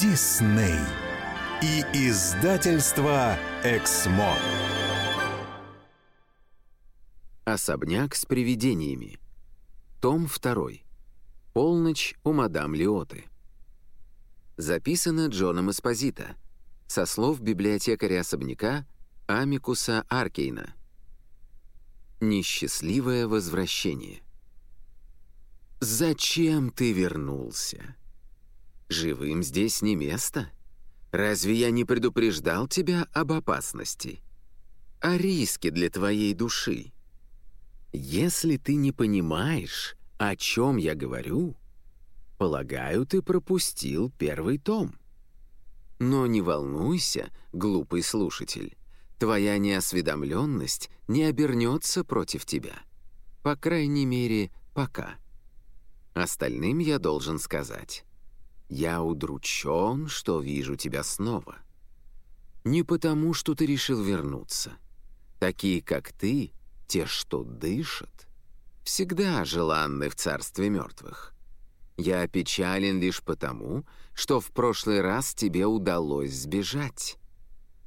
Дисней и издательство Эксмо. Особняк с привидениями. Том 2. Полночь у мадам Лиоты. Записано Джоном Эспозита. Со слов библиотекаря особняка Амикуса Аркейна. Несчастливое возвращение. «Зачем ты вернулся? Живым здесь не место. Разве я не предупреждал тебя об опасности? О риске для твоей души? Если ты не понимаешь, о чем я говорю, полагаю, ты пропустил первый том. Но не волнуйся, глупый слушатель, твоя неосведомленность не обернется против тебя. По крайней мере, пока». Остальным я должен сказать. Я удручен, что вижу тебя снова. Не потому, что ты решил вернуться. Такие, как ты, те, что дышат, всегда желанны в царстве мертвых. Я опечален лишь потому, что в прошлый раз тебе удалось сбежать.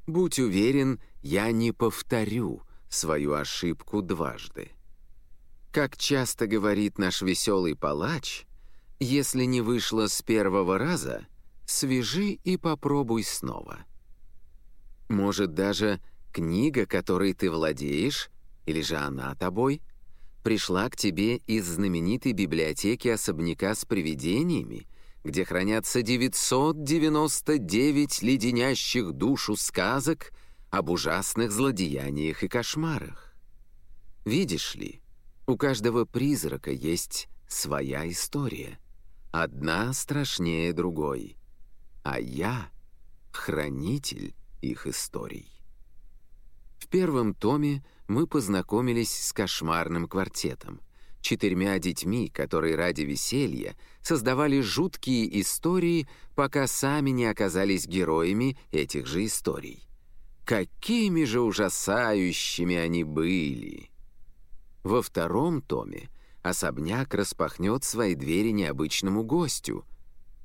Будь уверен, я не повторю свою ошибку дважды. Как часто говорит наш веселый палач, если не вышло с первого раза, свяжи и попробуй снова. Может, даже книга, которой ты владеешь, или же она тобой, пришла к тебе из знаменитой библиотеки особняка с привидениями, где хранятся 999 леденящих душу сказок об ужасных злодеяниях и кошмарах. Видишь ли, у каждого призрака есть своя история. Одна страшнее другой. А я — хранитель их историй. В первом томе мы познакомились с кошмарным квартетом, четырьмя детьми, которые ради веселья создавали жуткие истории, пока сами не оказались героями этих же историй. Какими же ужасающими они были! Во втором томе особняк распахнет свои двери необычному гостю,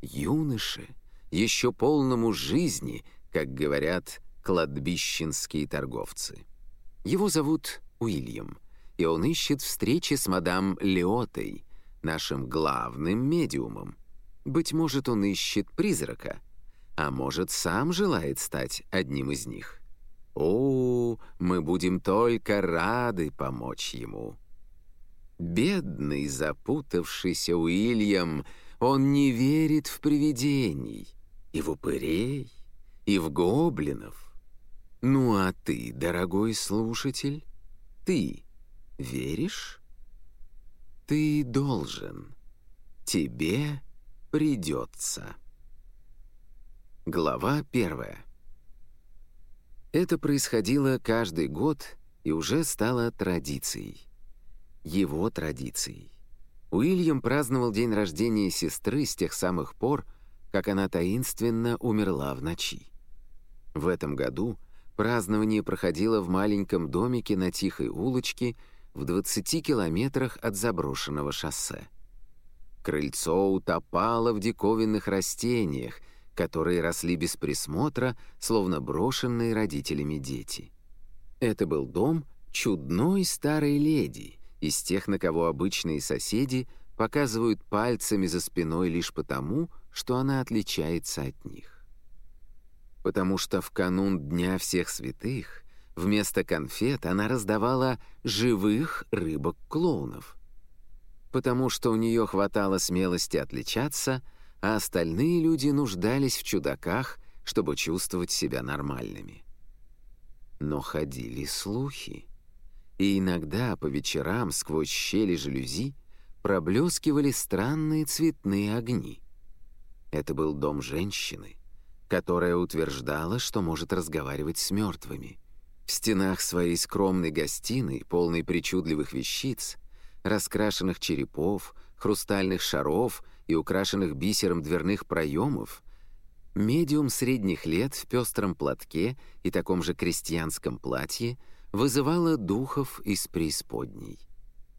юноше, еще полному жизни, как говорят кладбищенские торговцы. Его зовут Уильям, и он ищет встречи с мадам Леотой, нашим главным медиумом. Быть может, он ищет призрака, а может, сам желает стать одним из них. О, мы будем только рады помочь ему. Бедный запутавшийся Уильям, он не верит в привидений, и в упырей, и в гоблинов. Ну а ты, дорогой слушатель, ты веришь? Ты должен. Тебе придется. Глава первая. Это происходило каждый год и уже стало традицией. Его традицией. Уильям праздновал день рождения сестры с тех самых пор, как она таинственно умерла в ночи. В этом году празднование проходило в маленьком домике на тихой улочке в 20 километрах от заброшенного шоссе. Крыльцо утопало в диковинных растениях — которые росли без присмотра, словно брошенные родителями дети. Это был дом чудной старой леди, из тех, на кого обычные соседи показывают пальцами за спиной лишь потому, что она отличается от них. Потому что в канун Дня всех святых вместо конфет она раздавала живых рыбок-клоунов. Потому что у нее хватало смелости отличаться — а остальные люди нуждались в чудаках, чтобы чувствовать себя нормальными. Но ходили слухи, и иногда по вечерам сквозь щели жалюзи проблескивали странные цветные огни. Это был дом женщины, которая утверждала, что может разговаривать с мертвыми. В стенах своей скромной гостиной, полной причудливых вещиц, раскрашенных черепов, хрустальных шаров и украшенных бисером дверных проемов, медиум средних лет в пестром платке и таком же крестьянском платье вызывала духов из преисподней.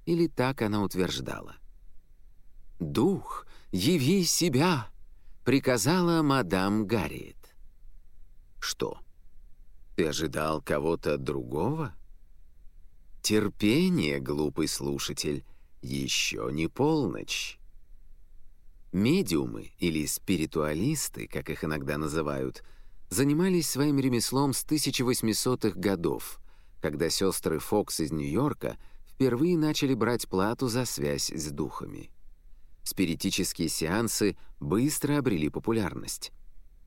Или так она утверждала. «Дух, яви себя! приказала мадам Гарриет. «Что? Ты ожидал кого-то другого?» «Терпение, глупый слушатель, еще не полночь». Медиумы или спиритуалисты, как их иногда называют, занимались своим ремеслом с 1800-х годов, когда сестры Фокс из Нью-Йорка впервые начали брать плату за связь с духами. Спиритические сеансы быстро обрели популярность.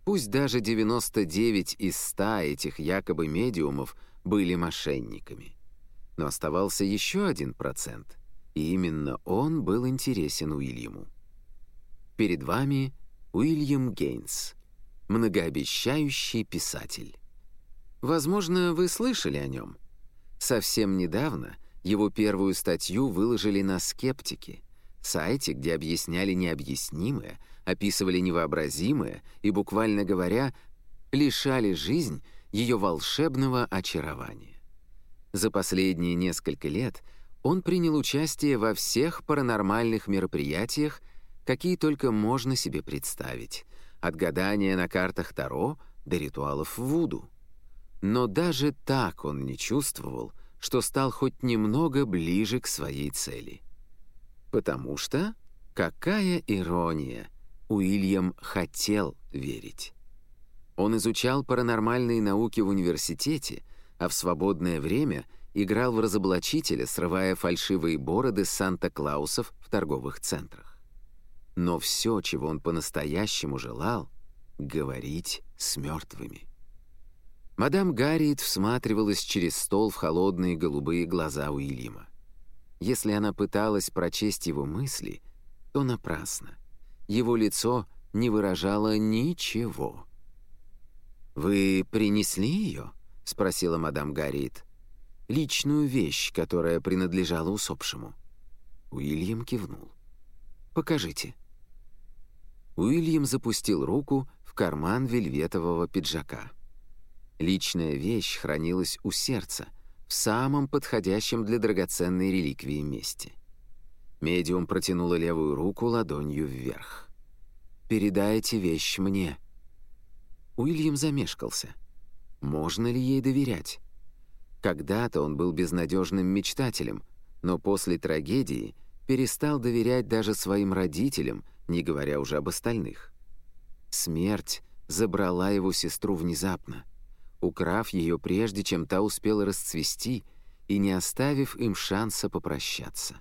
Пусть даже 99 из 100 этих якобы медиумов были мошенниками. Но оставался еще один процент, и именно он был интересен Уильяму. Перед вами Уильям Гейнс, многообещающий писатель. Возможно, вы слышали о нем. Совсем недавно его первую статью выложили на «Скептике», сайте, где объясняли необъяснимое, описывали невообразимое и, буквально говоря, лишали жизнь ее волшебного очарования. За последние несколько лет он принял участие во всех паранормальных мероприятиях, какие только можно себе представить, от гадания на картах Таро до ритуалов Вуду. Но даже так он не чувствовал, что стал хоть немного ближе к своей цели. Потому что, какая ирония, Уильям хотел верить. Он изучал паранормальные науки в университете, а в свободное время играл в разоблачителя, срывая фальшивые бороды Санта-Клаусов в торговых центрах. Но все, чего он по-настоящему желал — говорить с мертвыми. Мадам Гарриет всматривалась через стол в холодные голубые глаза Уильяма. Если она пыталась прочесть его мысли, то напрасно. Его лицо не выражало ничего. «Вы принесли ее?» — спросила мадам Гарриет. «Личную вещь, которая принадлежала усопшему». Уильям кивнул. «Покажите». Уильям запустил руку в карман вельветового пиджака. Личная вещь хранилась у сердца, в самом подходящем для драгоценной реликвии месте. Медиум протянула левую руку ладонью вверх. «Передайте вещь мне». Уильям замешкался. Можно ли ей доверять? Когда-то он был безнадежным мечтателем, но после трагедии перестал доверять даже своим родителям, не говоря уже об остальных. Смерть забрала его сестру внезапно — украв ее прежде, чем та успела расцвести и не оставив им шанса попрощаться.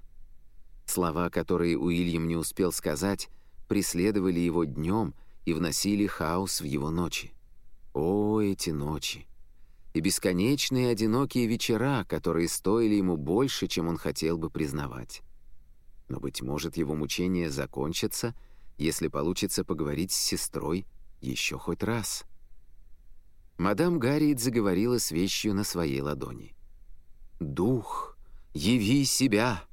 Слова, которые Уильям не успел сказать, преследовали его днем и вносили хаос в его ночи. О, эти ночи! И бесконечные одинокие вечера, которые стоили ему больше, чем он хотел бы признавать. Но, быть может, его мучения закончатся, если получится поговорить с сестрой еще хоть раз — Мадам Гарриет заговорила с вещью на своей ладони. «Дух, яви себя!»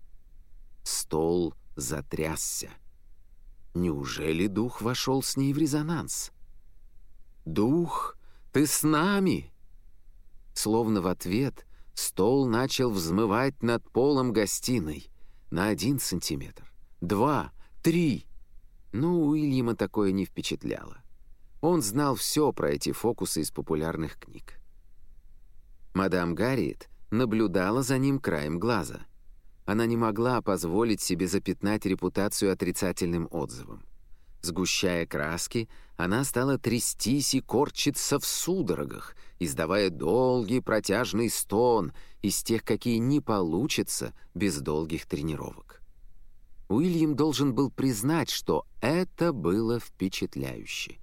Стол затрясся. Неужели дух вошел с ней в резонанс? «Дух, ты с нами!» Словно в ответ стол начал взмывать над полом гостиной на один сантиметр, два, три. Но Уильяма такое не впечатляло. Он знал все про эти фокусы из популярных книг. Мадам Гарриет наблюдала за ним краем глаза. Она не могла позволить себе запятнать репутацию отрицательным отзывом. Сгущая краски, она стала трястись и корчиться в судорогах, издавая долгий протяжный стон из тех, какие не получится без долгих тренировок. Уильям должен был признать, что это было впечатляюще.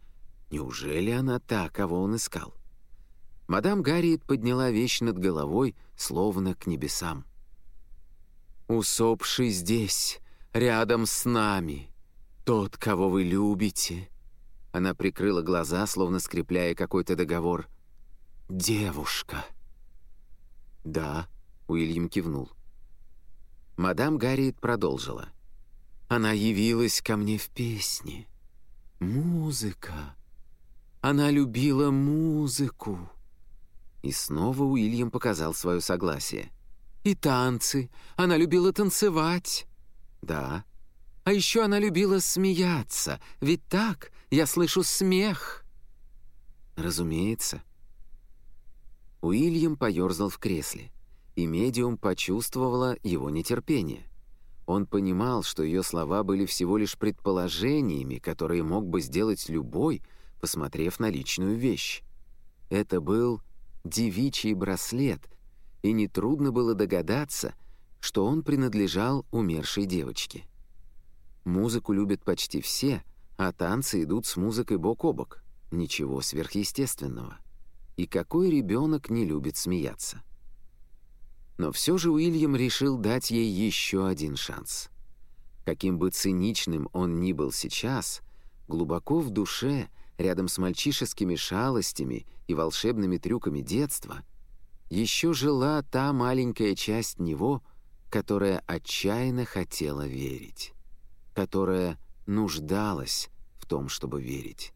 Неужели она та, кого он искал? Мадам Гарриет подняла вещь над головой, словно к небесам. «Усопший здесь, рядом с нами, тот, кого вы любите». Она прикрыла глаза, словно скрепляя какой-то договор. «Девушка». «Да», — Уильям кивнул. Мадам Гарриет продолжила. «Она явилась ко мне в песне. Музыка. Она любила музыку». И снова Уильям показал свое согласие. «И танцы. Она любила танцевать». «Да». «А еще она любила смеяться. Ведь так, Я слышу смех!» «Разумеется». Уильям поерзал в кресле, и медиум почувствовала его нетерпение. Он понимал, что ее слова были всего лишь предположениями, которые мог бы сделать любой, посмотрев на личную вещь. Это был девичий браслет, и нетрудно было догадаться, что он принадлежал умершей девочке. Музыку любят почти все, а танцы идут с музыкой бок о бок. Ничего сверхъестественного. И какой ребенок не любит смеяться? Но все же Уильям решил дать ей еще один шанс. Каким бы циничным он ни был сейчас, глубоко в душе, рядом с мальчишескими шалостями и волшебными трюками детства, еще жила та маленькая часть него, которая отчаянно хотела верить, которая нуждалась в том, чтобы верить.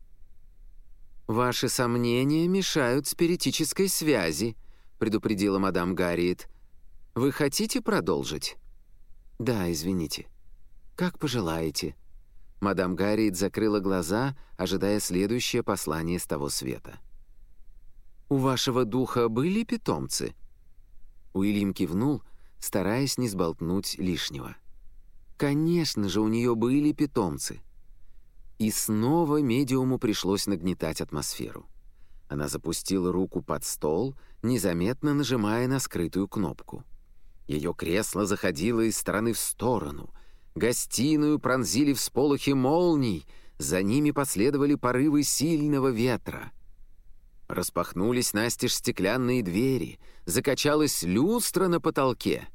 «Ваши сомнения мешают спиритической связи», — предупредила мадам Гарриет. «Вы хотите продолжить?» «Да, извините. Как пожелаете». Мадам Гарриет закрыла глаза, ожидая следующее послание с того света. «У вашего духа были питомцы?» Уильям кивнул, стараясь не сболтнуть лишнего. «Конечно же, у нее были питомцы». И снова медиуму пришлось нагнетать атмосферу. Она запустила руку под стол, незаметно нажимая на скрытую кнопку. Ее кресло заходило из стороны в сторону. Гостиную пронзили всполохи молний, за ними последовали порывы сильного ветра. Распахнулись настежь стеклянные двери, закачалась люстра на потолке.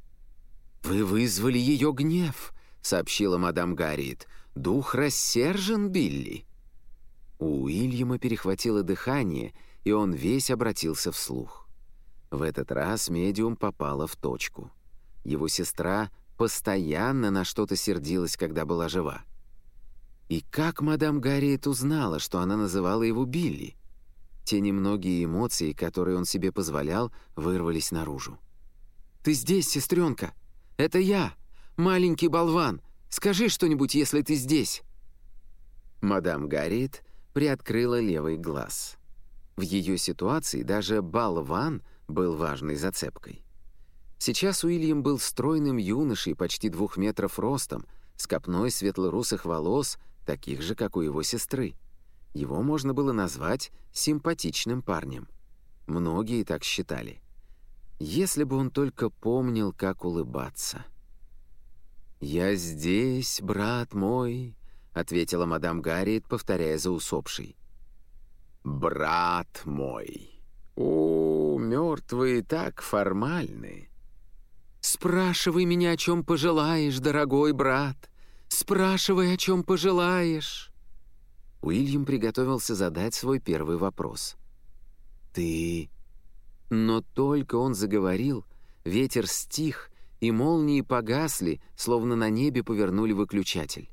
«Вы вызвали ее гнев», — сообщила мадам Гарриет. «Дух рассержен, Билли». У Уильяма перехватило дыхание, и он весь обратился вслух. В этот раз медиум попала в точку. Его сестра постоянно на что-то сердилась, когда была жива. И как мадам Гарриет узнала, что она называла его Билли? Те немногие эмоции, которые он себе позволял, вырвались наружу. «Ты здесь, сестренка! Это я, маленький болван! Скажи что-нибудь, если ты здесь!» Мадам Гарриет приоткрыла левый глаз. В ее ситуации даже болван был важной зацепкой. Сейчас Уильям был стройным юношей, почти двух метров ростом, с копной светлорусых волос, таких же, как у его сестры. Его можно было назвать симпатичным парнем. Многие так считали. Если бы он только помнил, как улыбаться — «Я здесь, брат мой», — ответила мадам Гарриет, повторяя за усопшей. «Брат мой! О, мертвые так формальны!» «Спрашивай меня, о чем пожелаешь, дорогой брат! Спрашивай, о чем пожелаешь!» Уильям приготовился задать свой первый вопрос. «Ты...» Но только он заговорил, ветер стих, и молнии погасли, словно на небе повернули выключатель.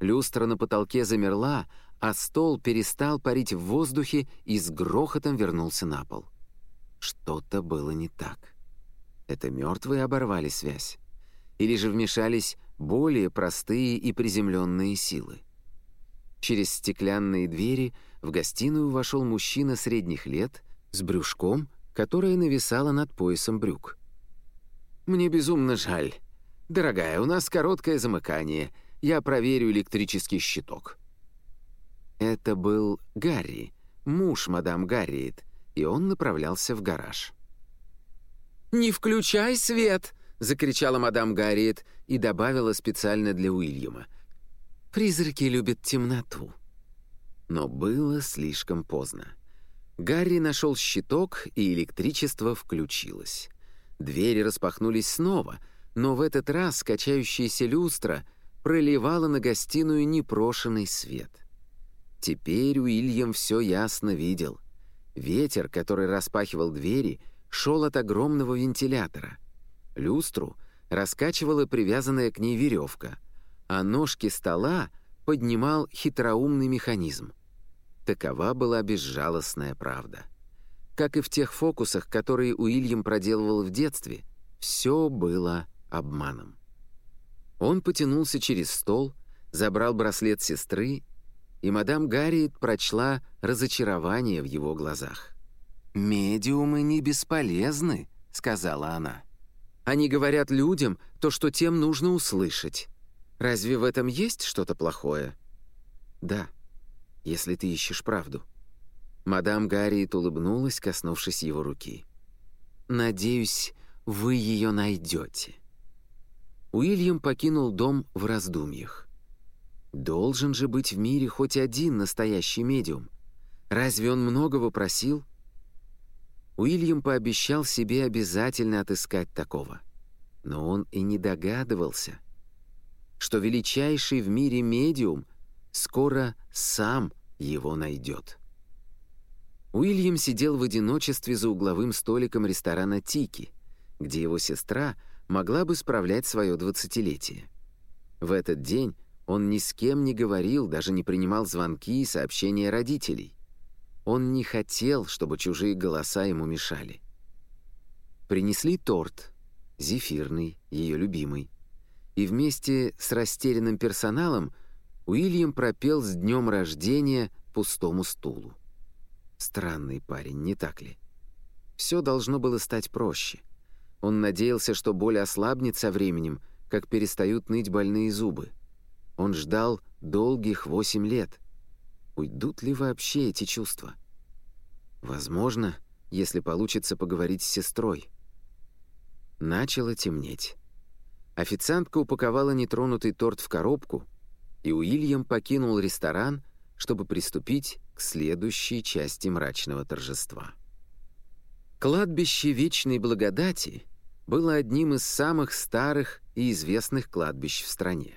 Люстра на потолке замерла, а стол перестал парить в воздухе и с грохотом вернулся на пол. Что-то было не так. Это мертвые оборвали связь. Или же вмешались более простые и приземленные силы. Через стеклянные двери в гостиную вошел мужчина средних лет с брюшком, которое нависало над поясом брюк. «Мне безумно жаль. Дорогая, у нас короткое замыкание. Я проверю электрический щиток». Это был Гарри, муж мадам Гарриет, и он направлялся в гараж. «Не включай свет!» — закричала мадам Гарриет и добавила специально для Уильяма. «Призраки любят темноту». Но было слишком поздно. Гарри нашел щиток, и электричество включилось. Двери распахнулись снова, но в этот раз качающаяся люстра проливала на гостиную непрошенный свет. Теперь Уильям все ясно видел. Ветер, который распахивал двери, шел от огромного вентилятора. Люстру раскачивала привязанная к ней веревка, а ножки стола поднимал хитроумный механизм. Такова была безжалостная правда. Как и в тех фокусах, которые Уильям проделывал в детстве, все было обманом. Он потянулся через стол, забрал браслет сестры и мадам Гарриет прочла разочарование в его глазах. «Медиумы не бесполезны», — сказала она. «Они говорят людям то, что тем нужно услышать. Разве в этом есть что-то плохое?» «Да, если ты ищешь правду». Мадам Гарриет улыбнулась, коснувшись его руки. «Надеюсь, вы ее найдете». Уильям покинул дом в раздумьях. Должен же быть в мире хоть один настоящий медиум. Разве он многого просил? Уильям пообещал себе обязательно отыскать такого. Но он и не догадывался, что величайший в мире медиум скоро сам его найдет. Уильям сидел в одиночестве за угловым столиком ресторана «Тики», где его сестра могла бы справлять свое двадцатилетие. В этот день он ни с кем не говорил, даже не принимал звонки и сообщения родителей. Он не хотел, чтобы чужие голоса ему мешали. Принесли торт, зефирный, ее любимый. И вместе с растерянным персоналом Уильям пропел с днем рождения пустому стулу. Странный парень, не так ли? Все должно было стать проще. Он надеялся, что боль ослабнет со временем, как перестают ныть больные зубы. Он ждал долгих восемь лет. Уйдут ли вообще эти чувства? Возможно, если получится поговорить с сестрой. Начало темнеть. Официантка упаковала нетронутый торт в коробку, и Уильям покинул ресторан, чтобы приступить к следующей части мрачного торжества. Кладбище Вечной Благодати было одним из самых старых и известных кладбищ в стране.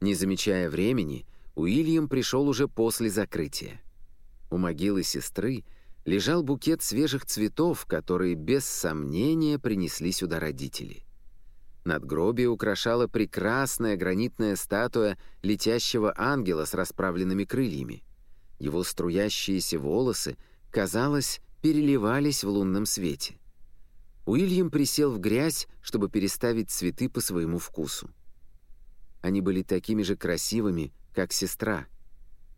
Не замечая времени, Уильям пришел уже после закрытия. У могилы сестры лежал букет свежих цветов, которые без сомнения принесли сюда родители. Надгробие украшала прекрасная гранитная статуя летящего ангела с расправленными крыльями. Его струящиеся волосы, казалось, переливались в лунном свете. Уильям присел в грязь, чтобы переставить цветы по своему вкусу. Они были такими же красивыми, как сестра.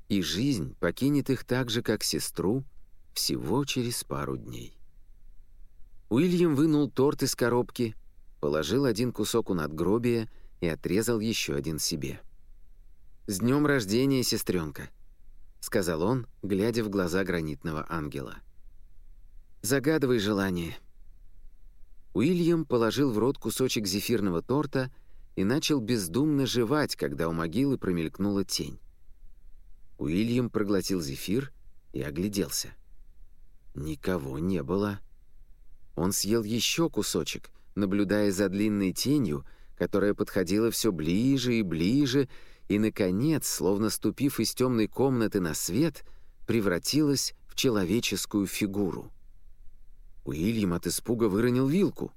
И жизнь покинет их так же, как сестру, всего через пару дней. Уильям вынул торт из коробки, положил один кусок у надгробия и отрезал еще один себе. «С днем рождения, сестренка!» — сказал он, глядя в глаза гранитного ангела. «Загадывай желание». Уильям положил в рот кусочек зефирного торта — и начал бездумно жевать, когда у могилы промелькнула тень. Уильям проглотил зефир и огляделся. Никого не было. Он съел еще кусочек, наблюдая за длинной тенью, которая подходила все ближе и ближе, и, наконец, словно ступив из темной комнаты на свет, превратилась в человеческую фигуру. Уильям от испуга выронил вилку.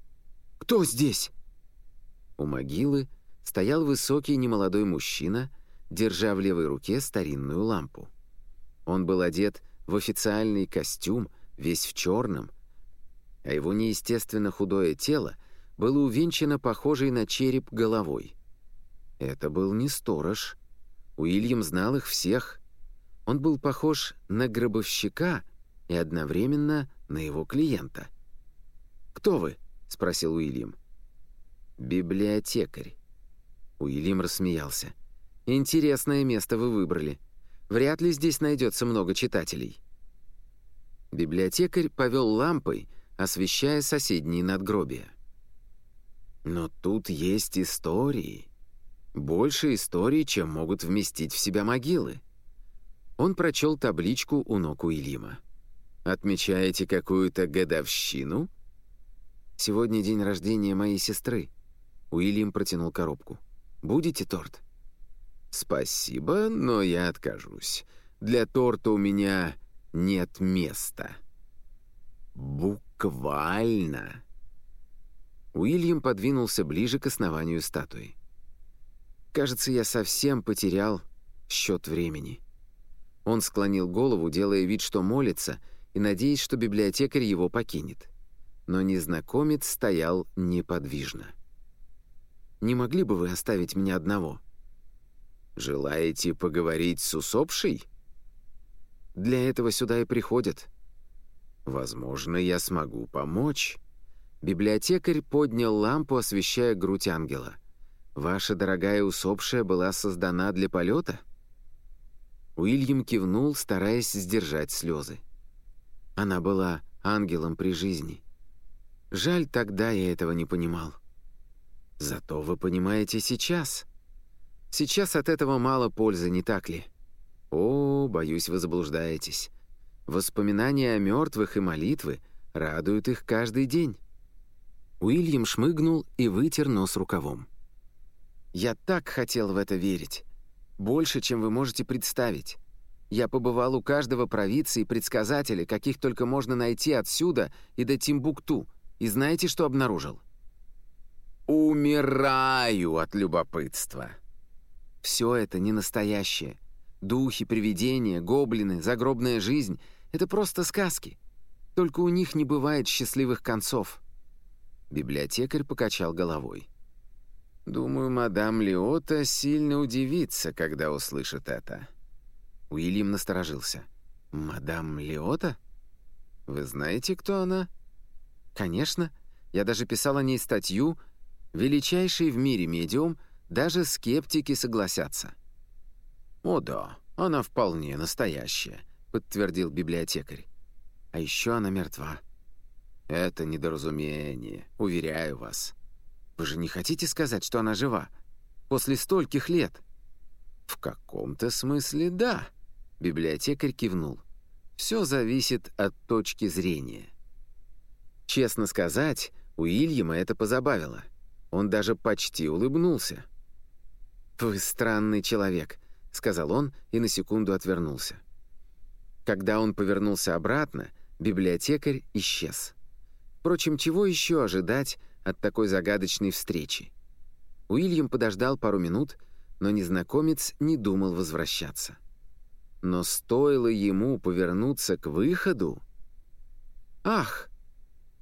«Кто здесь?» У могилы стоял высокий немолодой мужчина, держа в левой руке старинную лампу. Он был одет в официальный костюм, весь в черном, а его неестественно худое тело было увенчано похожей на череп головой. Это был не сторож. Уильям знал их всех. Он был похож на гробовщика и одновременно на его клиента. «Кто вы?» — спросил Уильям. «Библиотекарь». Уильям рассмеялся. «Интересное место вы выбрали. Вряд ли здесь найдется много читателей». Библиотекарь повел лампой, освещая соседние надгробия. «Но тут есть истории. Больше историй, чем могут вместить в себя могилы». Он прочел табличку у ног Уильяма. «Отмечаете какую-то годовщину?» «Сегодня день рождения моей сестры», Уильям протянул коробку. «Будете торт?» «Спасибо, но я откажусь. Для торта у меня нет места». «Буквально!» Уильям подвинулся ближе к основанию статуи. «Кажется, я совсем потерял счет времени». Он склонил голову, делая вид, что молится, и надеясь, что библиотекарь его покинет. Но незнакомец стоял неподвижно. Не могли бы вы оставить меня одного?» «Желаете поговорить с усопшей?» «Для этого сюда и приходят». «Возможно, я смогу помочь». Библиотекарь поднял лампу, освещая грудь ангела. «Ваша дорогая усопшая была создана для полета?» Уильям кивнул, стараясь сдержать слезы. Она была ангелом при жизни. Жаль, тогда я этого не понимал. Зато вы понимаете сейчас. Сейчас от этого мало пользы, не так ли? О, боюсь, вы заблуждаетесь. Воспоминания о мертвых и молитвы радуют их каждый день. Уильям шмыгнул и вытер нос рукавом. «Я так хотел в это верить. Больше, чем вы можете представить. Я побывал у каждого провидца и предсказателя, каких только можно найти отсюда и до Тимбукту. И знаете, что обнаружил? Умираю от любопытства. Все это не настоящее. Духи, привидения, гоблины, загробная жизнь — это просто сказки. Только у них не бывает счастливых концов. Библиотекарь покачал головой. «Думаю, мадам Лиота сильно удивится, когда услышит это». Уильям насторожился. «Мадам Лиота? Вы знаете, кто она?» «Конечно. Я даже писал о ней статью. Величайший в мире медиум, даже скептики согласятся». «О да, она вполне настоящая», — подтвердил библиотекарь. «А еще она мертва». «Это недоразумение, уверяю вас». «Вы же не хотите сказать, что она жива? После стольких лет?» «В каком-то смысле да», — библиотекарь кивнул. «Все зависит от точки зрения». Честно сказать, Уильяма это позабавило. Он даже почти улыбнулся. «Вы странный человек», — сказал он и на секунду отвернулся. Когда он повернулся обратно, библиотекарь исчез. Впрочем, чего еще ожидать от такой загадочной встречи? Уильям подождал пару минут, но незнакомец не думал возвращаться. Но стоило ему повернуться к выходу... «Ах!»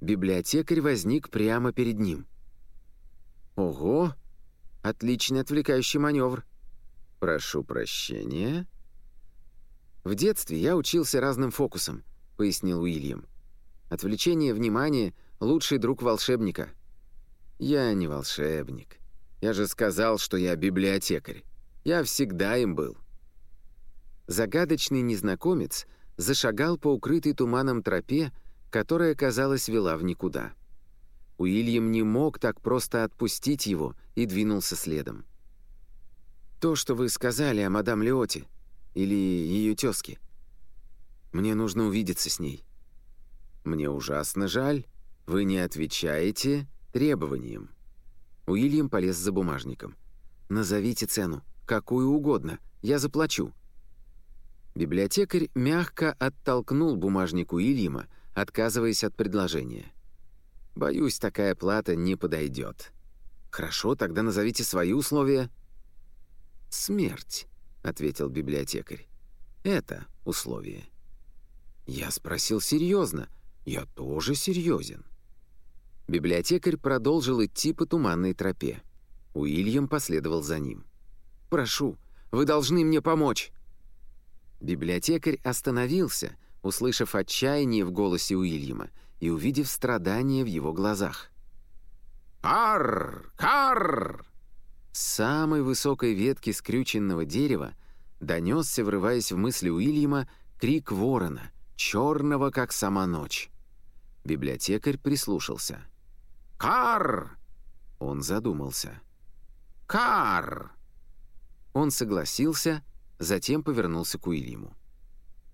Библиотекарь возник прямо перед ним. «Ого! Отличный отвлекающий маневр. Прошу прощения». «В детстве я учился разным фокусам», — пояснил Уильям. «Отвлечение внимания — лучший друг волшебника». «Я не волшебник. Я же сказал, что я библиотекарь. Я всегда им был». Загадочный незнакомец зашагал по укрытой туманом тропе, которая, казалось, вела в никуда. Уильям не мог так просто отпустить его и двинулся следом. «То, что вы сказали о мадам Леоте, или ее тезке. Мне нужно увидеться с ней». «Мне ужасно жаль. Вы не отвечаете требованиям». Уильям полез за бумажником. «Назовите цену, какую угодно, я заплачу». Библиотекарь мягко оттолкнул бумажник Уильяма, отказываясь от предложения. «Боюсь, такая плата не подойдет». «Хорошо, тогда назовите свои условия». «Смерть», — ответил библиотекарь. «Это условие». Я спросил серьезно. Я тоже серьезен. Библиотекарь продолжил идти по туманной тропе. Уильям последовал за ним. «Прошу, вы должны мне помочь!» Библиотекарь остановился — услышав отчаяние в голосе Уильяма и увидев страдания в его глазах. «Карр! Карр!» С самой высокой ветки скрюченного дерева донесся, врываясь в мысли Уильяма, крик ворона, черного, как сама ночь. Библиотекарь прислушался. «Карр!» Он задумался. «Карр!» Он согласился, затем повернулся к Уильяму.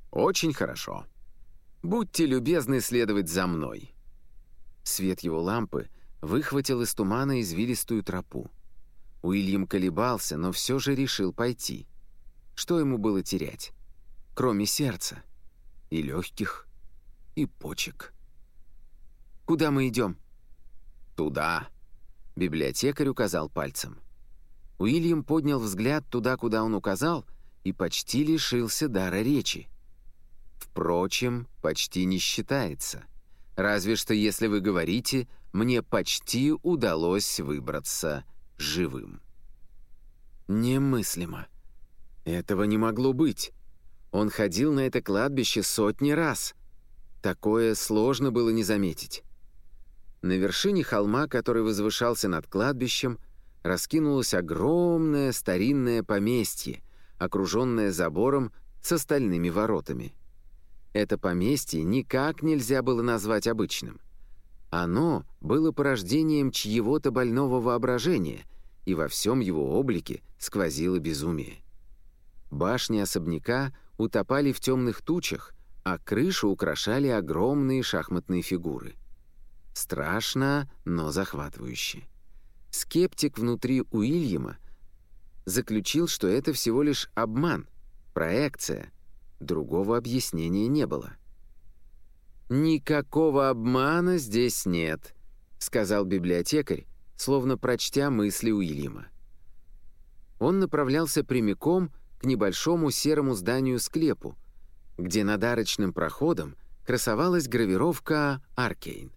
«Очень хорошо. Будьте любезны следовать за мной». Свет его лампы выхватил из тумана извилистую тропу. Уильям колебался, но все же решил пойти. Что ему было терять? Кроме сердца. И легких, и почек. «Куда мы идем?» «Туда», — библиотекарь указал пальцем. Уильям поднял взгляд туда, куда он указал, и почти лишился дара речи. Впрочем, почти не считается. Разве что если вы говорите «мне почти удалось выбраться живым». Немыслимо. Этого не могло быть. Он ходил на это кладбище сотни раз. Такое сложно было не заметить. На вершине холма, который возвышался над кладбищем, раскинулось огромное старинное поместье, окруженное забором с остальными воротами. Это поместье никак нельзя было назвать обычным. Оно было порождением чьего-то больного воображения, и во всем его облике сквозило безумие. Башни особняка утопали в темных тучах, а крышу украшали огромные шахматные фигуры. Страшно, но захватывающе. Скептик внутри Уильяма заключил, что это всего лишь обман, проекция. Другого объяснения не было. «Никакого обмана здесь нет», — сказал библиотекарь, словно прочтя мысли Уильяма. Он направлялся прямиком к небольшому серому зданию-склепу, где над арочным проходом красовалась гравировка «Аркейн».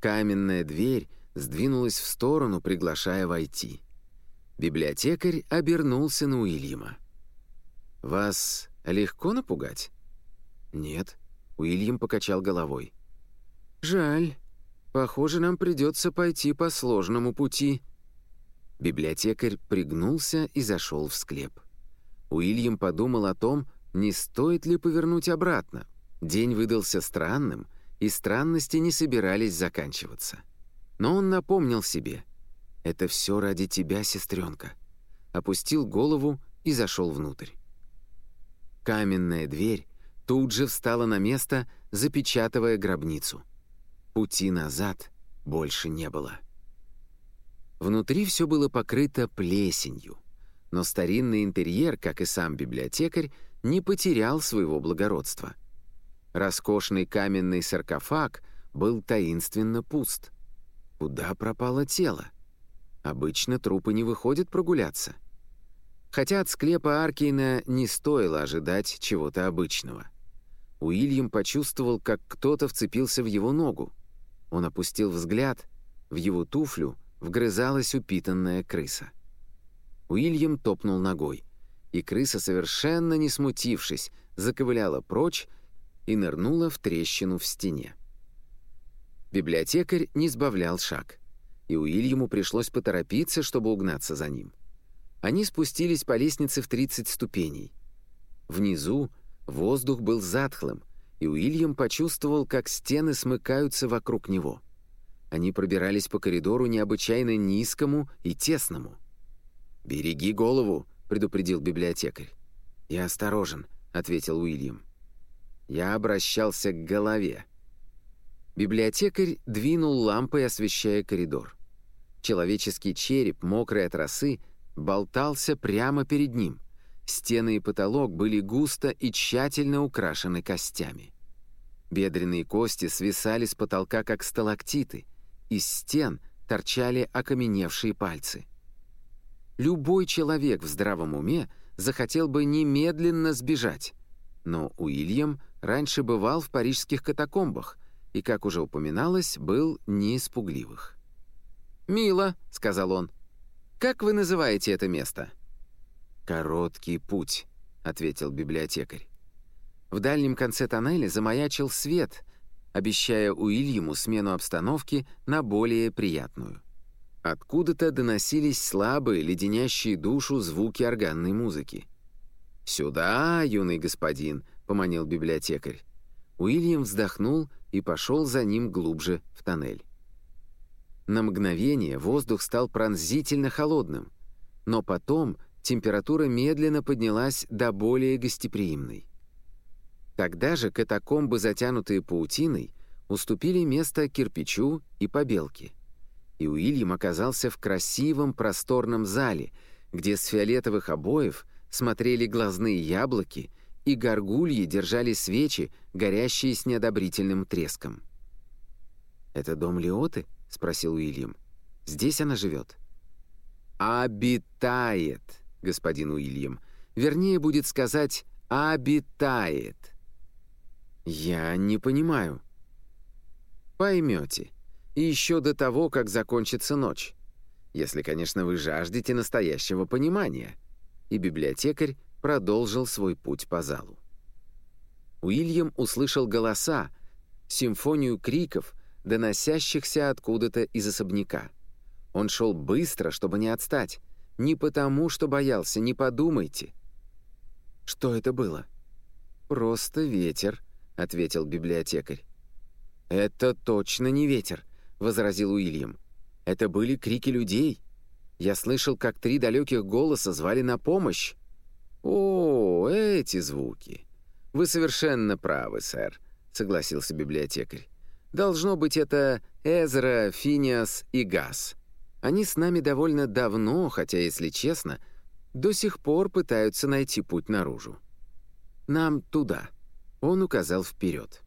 Каменная дверь сдвинулась в сторону, приглашая войти. Библиотекарь обернулся на Уильяма. «Вас легко напугать?» «Нет», — Уильям покачал головой. «Жаль. Похоже, нам придется пойти по сложному пути». Библиотекарь пригнулся и зашел в склеп. Уильям подумал о том, не стоит ли повернуть обратно. День выдался странным, и странности не собирались заканчиваться. Но он напомнил себе. «Это все ради тебя, сестренка». Опустил голову и зашел внутрь. Каменная дверь тут же встала на место, запечатывая гробницу. Пути назад больше не было. Внутри все было покрыто плесенью, но старинный интерьер, как и сам библиотекарь, не потерял своего благородства. Роскошный каменный саркофаг был таинственно пуст. Куда пропало тело? Обычно трупы не выходят прогуляться. Хотя от склепа Аркейна не стоило ожидать чего-то обычного. Уильям почувствовал, как кто-то вцепился в его ногу. Он опустил взгляд, в его туфлю вгрызалась упитанная крыса. Уильям топнул ногой, и крыса, совершенно не смутившись, заковыляла прочь и нырнула в трещину в стене. Библиотекарь не сбавлял шаг, и Уильяму пришлось поторопиться, чтобы угнаться за ним. Они спустились по лестнице в 30 ступеней. Внизу воздух был затхлым, и Уильям почувствовал, как стены смыкаются вокруг него. Они пробирались по коридору необычайно низкому и тесному. «Береги голову», — предупредил библиотекарь. «Я осторожен», — ответил Уильям. Я обращался к голове. Библиотекарь двинул лампой, освещая коридор. Человеческий череп, мокрый от росы, болтался прямо перед ним. Стены и потолок были густо и тщательно украшены костями. Бедренные кости свисали с потолка, как сталактиты. Из стен торчали окаменевшие пальцы. Любой человек в здравом уме захотел бы немедленно сбежать. Но Уильям раньше бывал в парижских катакомбах, и, как уже упоминалось, был не из пугливых. «Мило», — сказал он. «Как вы называете это место?» «Короткий путь», — ответил библиотекарь. В дальнем конце тоннеля замаячил свет, обещая Уильяму смену обстановки на более приятную. Откуда-то доносились слабые, леденящие душу звуки органной музыки. «Сюда, юный господин», — поманил библиотекарь. Уильям вздохнул и пошел за ним глубже в тоннель. На мгновение воздух стал пронзительно холодным, но потом температура медленно поднялась до более гостеприимной. Тогда же катакомбы, затянутые паутиной, уступили место кирпичу и побелке. И Уильям оказался в красивом просторном зале, где с фиолетовых обоев смотрели глазные яблоки — и горгульи держали свечи, горящие с неодобрительным треском. «Это дом Лиоты?» — спросил Уильям. «Здесь она живет?» «Обитает, господин Уильям. Вернее, будет сказать «обитает». «Я не понимаю». «Поймете. Еще до того, как закончится ночь. Если, конечно, вы жаждете настоящего понимания». И библиотекарь продолжил свой путь по залу. Уильям услышал голоса, симфонию криков, доносящихся откуда-то из особняка. Он шел быстро, чтобы не отстать. Не потому, что боялся, не подумайте. Что это было? «Просто ветер», — ответил библиотекарь. «Это точно не ветер», — возразил Уильям. «Это были крики людей. Я слышал, как три далеких голоса звали на помощь». «О, эти звуки!» «Вы совершенно правы, сэр», — согласился библиотекарь. «Должно быть, это Эзра, Финиас и Газ. Они с нами довольно давно, хотя, если честно, до сих пор пытаются найти путь наружу. Нам туда». Он указал вперед.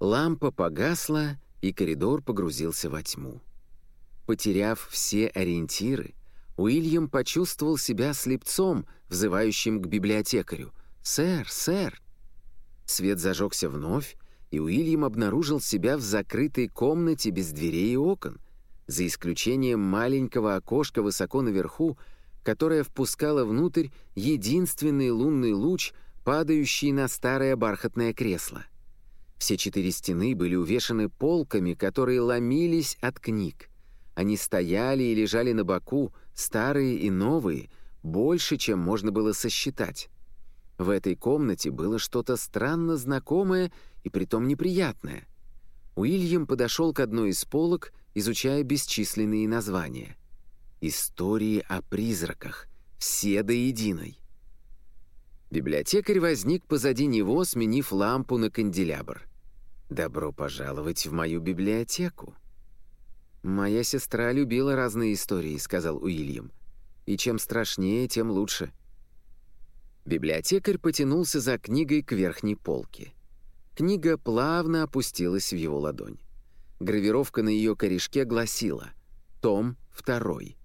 Лампа погасла, и коридор погрузился во тьму. Потеряв все ориентиры, Уильям почувствовал себя слепцом, взывающим к библиотекарю. «Сэр, сэр!» Свет зажегся вновь, и Уильям обнаружил себя в закрытой комнате без дверей и окон, за исключением маленького окошка высоко наверху, которое впускало внутрь единственный лунный луч, падающий на старое бархатное кресло. Все четыре стены были увешаны полками, которые ломились от книг. Они стояли и лежали на боку, старые и новые, больше, чем можно было сосчитать. В этой комнате было что-то странно знакомое и притом неприятное. Уильям подошел к одной из полок, изучая бесчисленные названия. «Истории о призраках. Все до единой». Библиотекарь возник позади него, сменив лампу на канделябр. «Добро пожаловать в мою библиотеку». «Моя сестра любила разные истории», — сказал Уильям. «И чем страшнее, тем лучше». Библиотекарь потянулся за книгой к верхней полке. Книга плавно опустилась в его ладонь. Гравировка на ее корешке гласила «Том второй».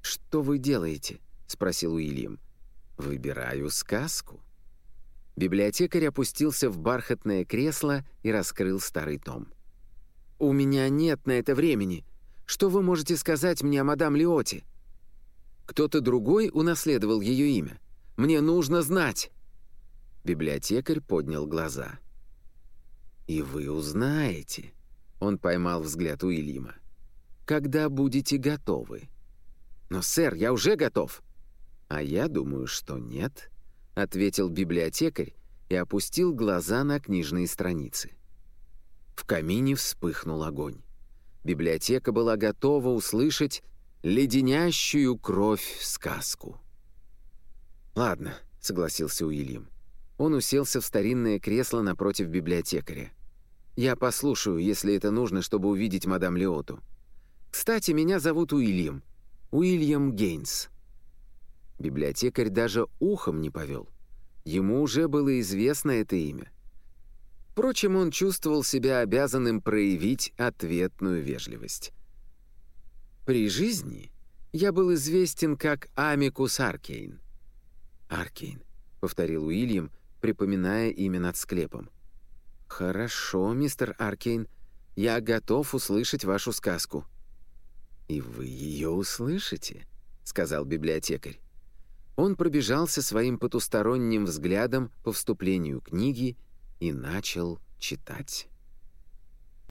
«Что вы делаете?» — спросил Уильям. «Выбираю сказку». Библиотекарь опустился в бархатное кресло и раскрыл старый том. «У меня нет на это времени. Что вы можете сказать мне о мадам Лиоте?» Кто-то другой унаследовал ее имя. Мне нужно знать!» Библиотекарь поднял глаза. «И вы узнаете», — он поймал взгляд Уильяма, «когда будете готовы». «Но, сэр, я уже готов». «А я думаю, что нет», — ответил библиотекарь и опустил глаза на книжные страницы. В камине вспыхнул огонь. Библиотека была готова услышать леденящую кровь сказку. «Ладно», — согласился Уильям. Он уселся в старинное кресло напротив библиотекаря. «Я послушаю, если это нужно, чтобы увидеть мадам Леоту. Кстати, меня зовут Уильям. Уильям Гейнс». Библиотекарь даже ухом не повел. Ему уже было известно это имя. Впрочем, он чувствовал себя обязанным проявить ответную вежливость. При жизни я был известен как Амикус Аркейн. «Аркейн», — повторил Уильям, припоминая имя над склепом. «Хорошо, мистер Аркейн, я готов услышать вашу сказку». «И вы ее услышите», — сказал библиотекарь. Он пробежался своим потусторонним взглядом по вступлению книги и начал читать.